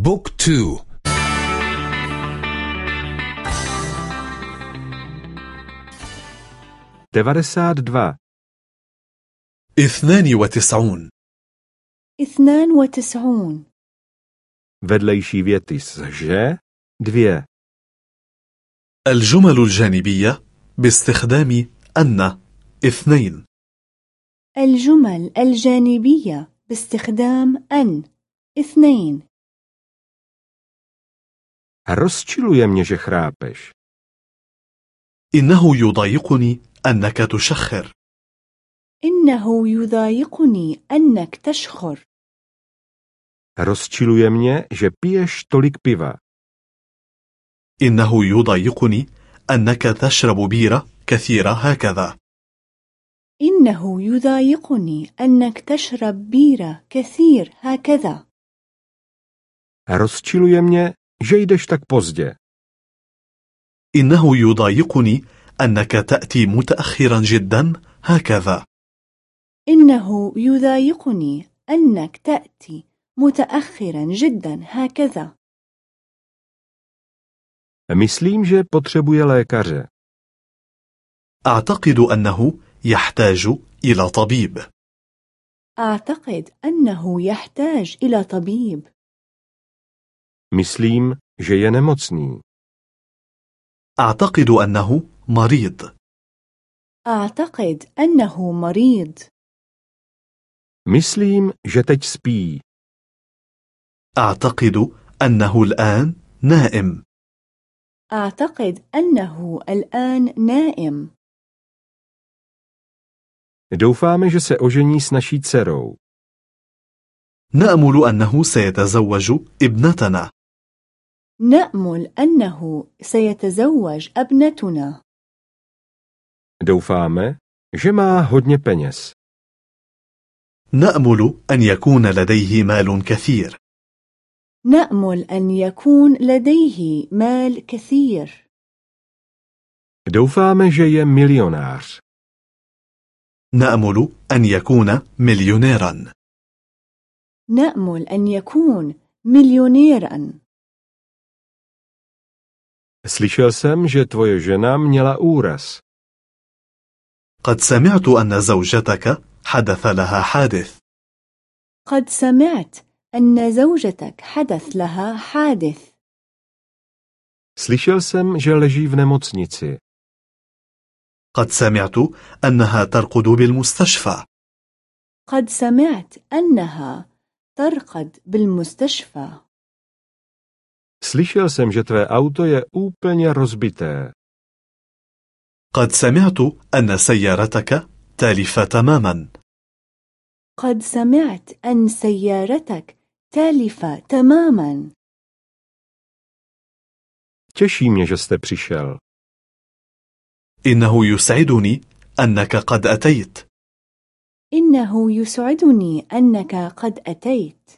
بوك تو. devadesát dva اثنان وتسعون. اثنان وتسعون. Vedlejší věty s že? Dvě الجمل الجانبية باستخدام أن. اثنين. الجمل الجانبية باستخدام أن. اثنين. Rozčiluje mě, že chrápeš. إنه يضايقني أنك تشخر إنه يضايقني أنك تشخر Rozčiluje mě, že piješ tolik piva. إنه يضايقني أنك تشرب بيرة كثيرة هكذا إنه يضايقني أنك تشرب بيرة كثير هكذا Rozčiluje mě, že jdeš tak pozdě. إنه يضايقني أنك تأتي متأخرا جدا هكذا إنه يضايقني أنك تأتي متأخرا جدا هكذا Myslím, že potřebuje lékaře. أعتقد أنه يحتاج إلى طبيب أعتقد أنه يحتاج إلى طبيب Myslím, že je nemocný. أعتقد أنه مريض أعتقد أنه مريض Myslím, že teď spí. أعتقد أنه الآن نائم أعتقد أنه الآن نائم Doufáme, že se ožení s naší dcerou. نأمل أنه سيتزوج ابنتنا نأمل أنه سيتزوج ابنتنا. Doufáme, že má hodně peněz. نأمل أن يكون لديه مال كثير. نأمل أن يكون لديه مال كثير. Doufáme, že je milionář. نأمل أن يكون مليونيرا. نأمل أن يكون مليونيرا. Slyšel jsem, že tvoje žena měla úraz. قد سمعت أن زوجتك حدث لها حادث قد سمعت أن زوجتك حدث لها حادث Slyšel jsem, že leží v nemocnici. قد سمعت أنها ترقد بالمستشفى قد سمعت أنها ترقد بالمستشفى Slyšel jsem, že tvé auto je úplně rozbité. قد سمعت أن سيارتك تالفة تماما قد سمعت أن سيارتك تالفة تماما Těší mě, že jste přišel. إنه يسعدني أنك قد أتيت إنه يسعدني أنك قد أتيت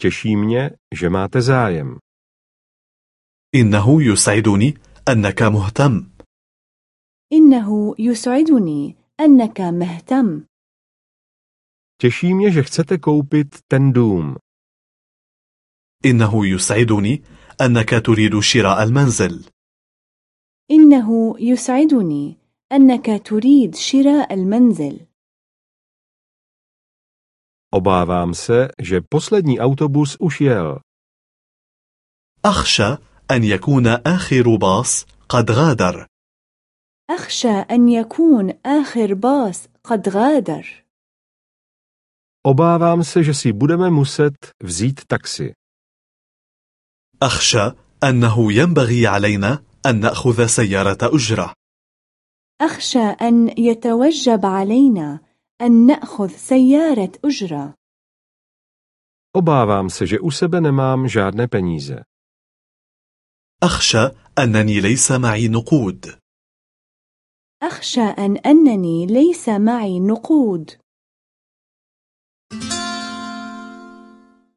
Těší mě, že máte zájem. إنه يسعدني أنك مهتم إنه يسعدني أنك مهتم Těší mě, že chcete koupit ten dům. إنه يسعدني أنك تريد شراء المنزل إنه يسعدني أنك تريد شراء المنزل Obávám se, že poslední autobus už jel. أخشى أن يكون آخر باص قد غادر أخشى أن يكون آخر باص قد غادر Obávám se, že si budeme muset vzít taxi. أخشى أنه ينبغي علينا أن نأخذ سيارة أجرة أخشى أن يتوجب علينا أن نأخذ سيارة أجرة. Obávám se, že u sebe nemám žádné peníze. أخشى أنني ليس معي نقود. أخشى أن أنني ليس معي نقود.